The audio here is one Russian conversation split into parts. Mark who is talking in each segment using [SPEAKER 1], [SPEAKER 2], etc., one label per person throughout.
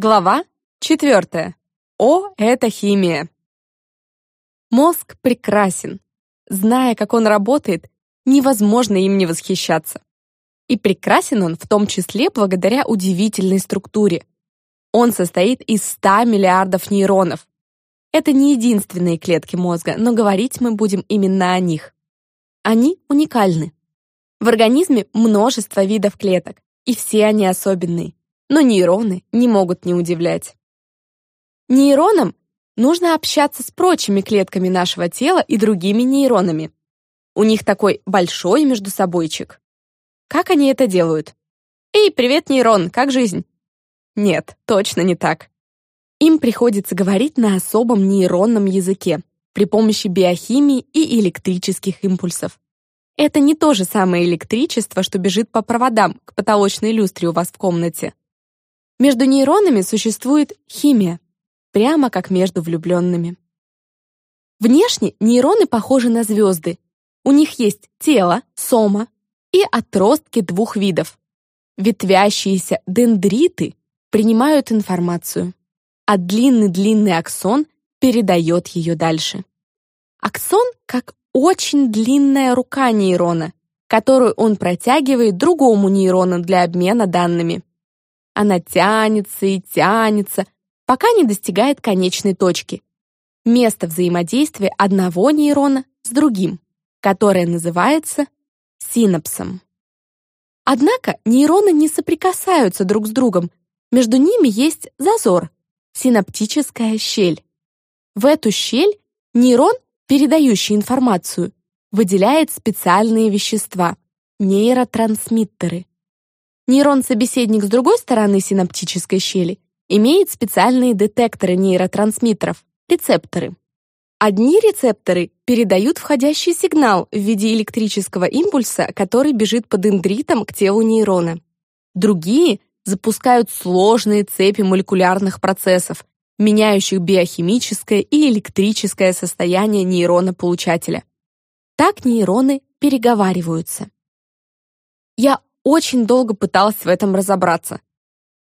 [SPEAKER 1] Глава 4. О, это химия. Мозг прекрасен. Зная, как он работает, невозможно им не восхищаться. И прекрасен он в том числе благодаря удивительной структуре. Он состоит из 100 миллиардов нейронов. Это не единственные клетки мозга, но говорить мы будем именно о них. Они уникальны. В организме множество видов клеток, и все они особенные но нейроны не могут не удивлять. Нейронам нужно общаться с прочими клетками нашего тела и другими нейронами. У них такой большой между собойчик. Как они это делают? «Эй, привет, нейрон, как жизнь?» Нет, точно не так. Им приходится говорить на особом нейронном языке при помощи биохимии и электрических импульсов. Это не то же самое электричество, что бежит по проводам к потолочной люстре у вас в комнате. Между нейронами существует химия, прямо как между влюбленными. Внешне нейроны похожи на звезды. У них есть тело, сома и отростки двух видов. Ветвящиеся дендриты принимают информацию, а длинный-длинный аксон передает ее дальше. Аксон как очень длинная рука нейрона, которую он протягивает другому нейрону для обмена данными. Она тянется и тянется, пока не достигает конечной точки. Место взаимодействия одного нейрона с другим, которое называется синапсом. Однако нейроны не соприкасаются друг с другом, между ними есть зазор, синаптическая щель. В эту щель нейрон, передающий информацию, выделяет специальные вещества — нейротрансмиттеры. Нейрон-собеседник с другой стороны синаптической щели имеет специальные детекторы нейротрансмиттеров, рецепторы. Одни рецепторы передают входящий сигнал в виде электрического импульса, который бежит по дендритам к телу нейрона. Другие запускают сложные цепи молекулярных процессов, меняющих биохимическое и электрическое состояние нейрона-получателя. Так нейроны переговариваются. Я очень долго пыталась в этом разобраться.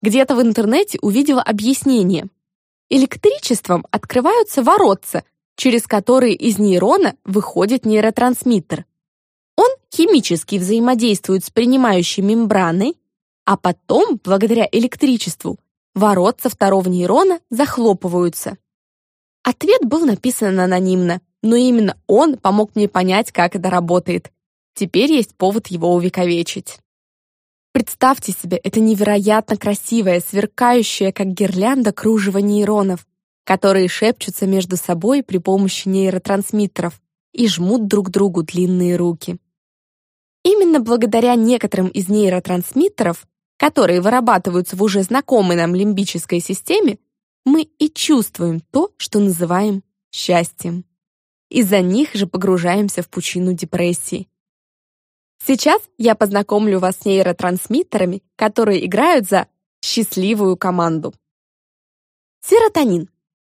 [SPEAKER 1] Где-то в интернете увидела объяснение. Электричеством открываются воротца, через которые из нейрона выходит нейротрансмиттер. Он химически взаимодействует с принимающей мембраной, а потом, благодаря электричеству, воротца второго нейрона захлопываются. Ответ был написан анонимно, но именно он помог мне понять, как это работает. Теперь есть повод его увековечить. Представьте себе это невероятно красивое, сверкающее, как гирлянда, кружево нейронов, которые шепчутся между собой при помощи нейротрансмиттеров и жмут друг другу длинные руки. Именно благодаря некоторым из нейротрансмиттеров, которые вырабатываются в уже знакомой нам лимбической системе, мы и чувствуем то, что называем счастьем. Из-за них же погружаемся в пучину депрессии, Сейчас я познакомлю вас с нейротрансмиттерами, которые играют за счастливую команду. Серотонин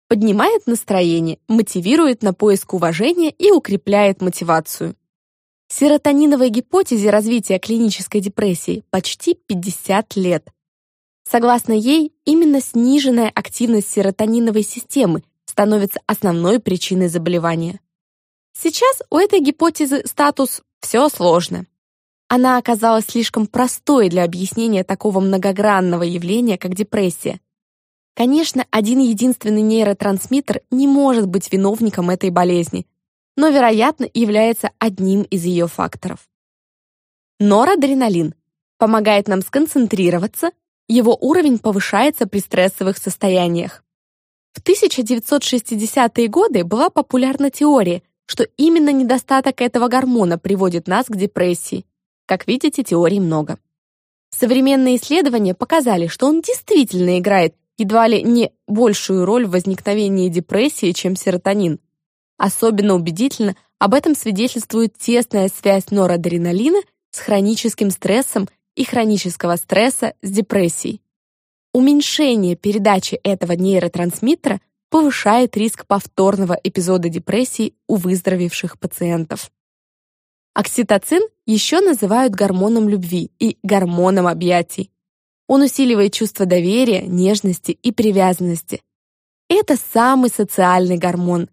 [SPEAKER 1] поднимает настроение, мотивирует на поиск уважения и укрепляет мотивацию. Серотониновой гипотезе развития клинической депрессии почти 50 лет. Согласно ей, именно сниженная активность серотониновой системы становится основной причиной заболевания. Сейчас у этой гипотезы статус «все сложно». Она оказалась слишком простой для объяснения такого многогранного явления, как депрессия. Конечно, один единственный нейротрансмиттер не может быть виновником этой болезни, но, вероятно, является одним из ее факторов. Норадреналин помогает нам сконцентрироваться, его уровень повышается при стрессовых состояниях. В 1960-е годы была популярна теория, что именно недостаток этого гормона приводит нас к депрессии. Как видите, теорий много. Современные исследования показали, что он действительно играет едва ли не большую роль в возникновении депрессии, чем серотонин. Особенно убедительно об этом свидетельствует тесная связь норадреналина с хроническим стрессом и хронического стресса с депрессией. Уменьшение передачи этого нейротрансмиттера повышает риск повторного эпизода депрессии у выздоровевших пациентов. Окситоцин еще называют гормоном любви и гормоном объятий. Он усиливает чувство доверия, нежности и привязанности. Это самый социальный гормон.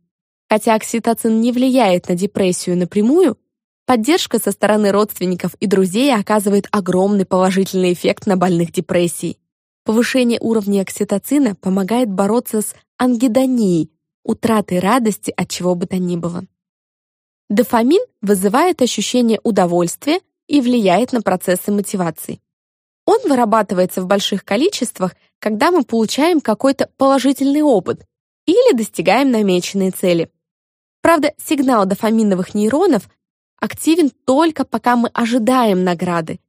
[SPEAKER 1] Хотя окситоцин не влияет на депрессию напрямую, поддержка со стороны родственников и друзей оказывает огромный положительный эффект на больных депрессией. Повышение уровня окситоцина помогает бороться с ангидонией, утратой радости от чего бы то ни было. Дофамин вызывает ощущение удовольствия и влияет на процессы мотивации. Он вырабатывается в больших количествах, когда мы получаем какой-то положительный опыт или достигаем намеченной цели. Правда, сигнал дофаминовых нейронов активен только пока мы ожидаем награды.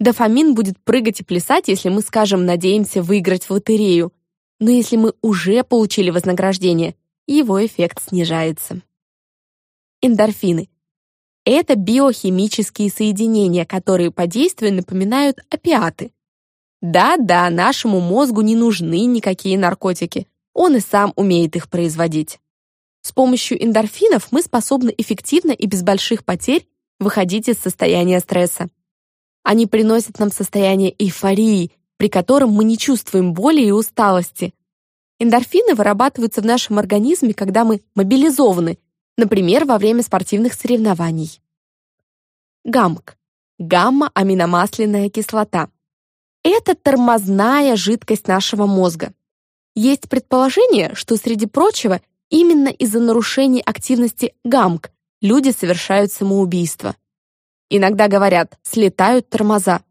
[SPEAKER 1] Дофамин будет прыгать и плясать, если мы, скажем, надеемся выиграть в лотерею. Но если мы уже получили вознаграждение, его эффект снижается. Эндорфины. Это биохимические соединения, которые по действию напоминают опиаты. Да-да, нашему мозгу не нужны никакие наркотики. Он и сам умеет их производить. С помощью эндорфинов мы способны эффективно и без больших потерь выходить из состояния стресса. Они приносят нам состояние эйфории, при котором мы не чувствуем боли и усталости. Эндорфины вырабатываются в нашем организме, когда мы мобилизованы например, во время спортивных соревнований. ГАМК – гамма-аминомасляная кислота. Это тормозная жидкость нашего мозга. Есть предположение, что, среди прочего, именно из-за нарушений активности ГАМК люди совершают самоубийство. Иногда говорят «слетают тормоза».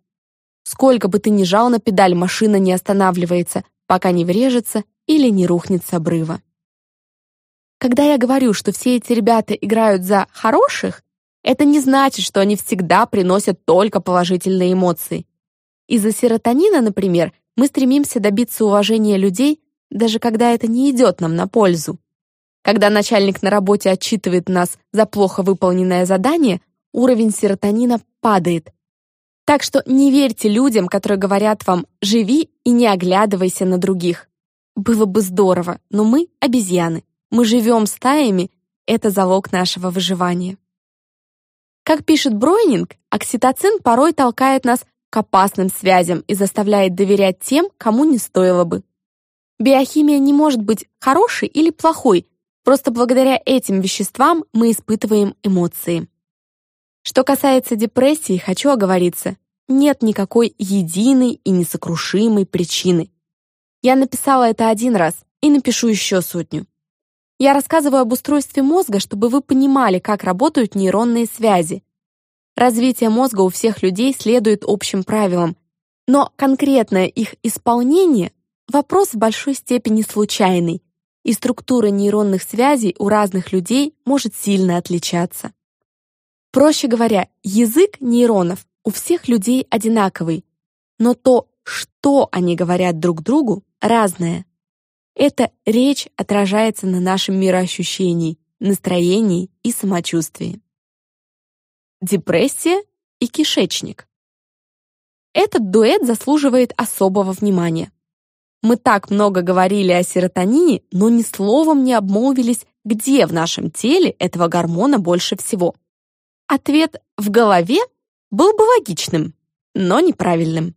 [SPEAKER 1] Сколько бы ты ни жал на педаль, машина не останавливается, пока не врежется или не рухнет с обрыва. Когда я говорю, что все эти ребята играют за хороших, это не значит, что они всегда приносят только положительные эмоции. Из-за серотонина, например, мы стремимся добиться уважения людей, даже когда это не идет нам на пользу. Когда начальник на работе отчитывает нас за плохо выполненное задание, уровень серотонина падает. Так что не верьте людям, которые говорят вам «живи и не оглядывайся на других». Было бы здорово, но мы обезьяны мы живем стаями, это залог нашего выживания. Как пишет Бройнинг, окситоцин порой толкает нас к опасным связям и заставляет доверять тем, кому не стоило бы. Биохимия не может быть хорошей или плохой, просто благодаря этим веществам мы испытываем эмоции. Что касается депрессии, хочу оговориться, нет никакой единой и несокрушимой причины. Я написала это один раз и напишу еще сотню. Я рассказываю об устройстве мозга, чтобы вы понимали, как работают нейронные связи. Развитие мозга у всех людей следует общим правилам, но конкретное их исполнение — вопрос в большой степени случайный, и структура нейронных связей у разных людей может сильно отличаться. Проще говоря, язык нейронов у всех людей одинаковый, но то, что они говорят друг другу, разное. Эта речь отражается на нашем мироощущении, настроении и самочувствии. Депрессия и кишечник. Этот дуэт заслуживает особого внимания. Мы так много говорили о серотонине, но ни словом не обмолвились, где в нашем теле этого гормона больше всего. Ответ «в голове» был бы логичным, но неправильным.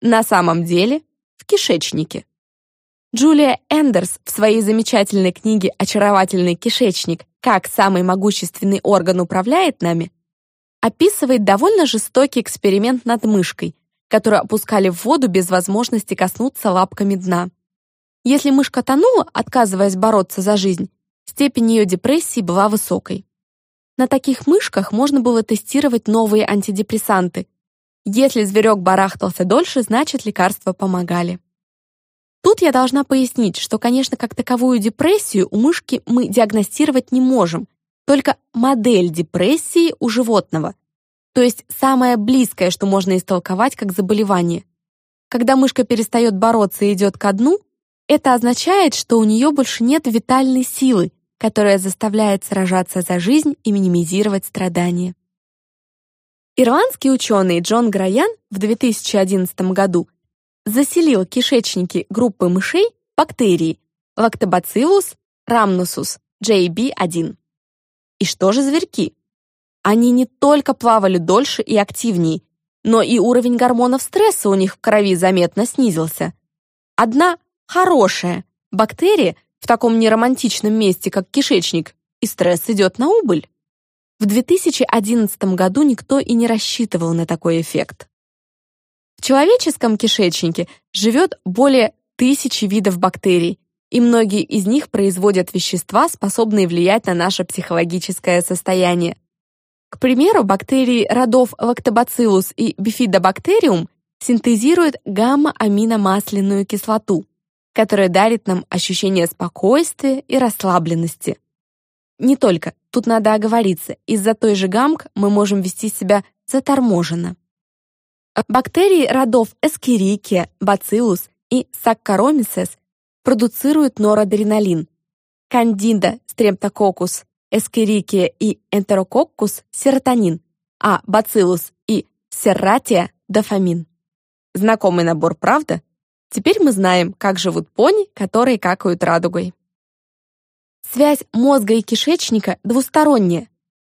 [SPEAKER 1] На самом деле в кишечнике. Джулия Эндерс в своей замечательной книге «Очаровательный кишечник. Как самый могущественный орган управляет нами» описывает довольно жестокий эксперимент над мышкой, которую опускали в воду без возможности коснуться лапками дна. Если мышка тонула, отказываясь бороться за жизнь, степень ее депрессии была высокой. На таких мышках можно было тестировать новые антидепрессанты. Если зверек барахтался дольше, значит лекарства помогали. Тут я должна пояснить, что, конечно, как таковую депрессию у мышки мы диагностировать не можем, только модель депрессии у животного, то есть самое близкое, что можно истолковать как заболевание. Когда мышка перестает бороться и идет ко дну, это означает, что у нее больше нет витальной силы, которая заставляет сражаться за жизнь и минимизировать страдания. Ирландский ученый Джон Граян в 2011 году заселил кишечники группы мышей бактерии Lactobacillus rhamnosus JB1. И что же зверьки? Они не только плавали дольше и активнее, но и уровень гормонов стресса у них в крови заметно снизился. Одна хорошая бактерия в таком неромантичном месте, как кишечник, и стресс идет на убыль. В 2011 году никто и не рассчитывал на такой эффект. В человеческом кишечнике живет более тысячи видов бактерий, и многие из них производят вещества, способные влиять на наше психологическое состояние. К примеру, бактерии родов Lactobacillus и Bifidobacterium синтезируют гамма-аминомасляную кислоту, которая дарит нам ощущение спокойствия и расслабленности. Не только, тут надо оговориться, из-за той же гамк мы можем вести себя заторможенно. Бактерии родов Escherichia, Bacillus и Saccharomyces продуцируют норадреналин. Candida Streptococcus, Escherichia и Enterococcus – серотонин, а Bacillus и Serratia – дофамин. Знакомый набор, правда? Теперь мы знаем, как живут пони, которые какают радугой. Связь мозга и кишечника двусторонняя.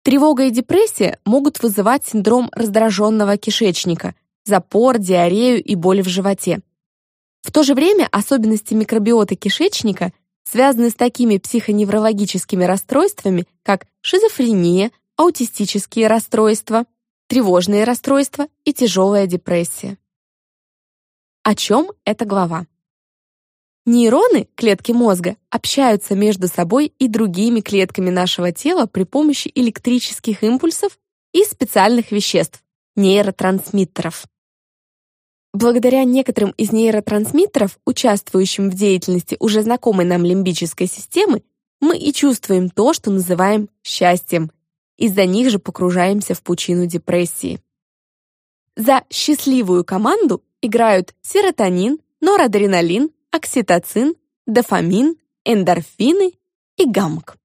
[SPEAKER 1] Тревога и депрессия могут вызывать синдром раздраженного кишечника, запор, диарею и боли в животе. В то же время особенности микробиоты кишечника связаны с такими психоневрологическими расстройствами, как шизофрения, аутистические расстройства, тревожные расстройства и тяжелая депрессия. О чем эта глава? Нейроны, клетки мозга, общаются между собой и другими клетками нашего тела при помощи электрических импульсов и специальных веществ – нейротрансмиттеров. Благодаря некоторым из нейротрансмиттеров, участвующим в деятельности уже знакомой нам лимбической системы, мы и чувствуем то, что называем счастьем. Из-за них же погружаемся в пучину депрессии. За счастливую команду играют серотонин, норадреналин, окситоцин, дофамин, эндорфины и гамк.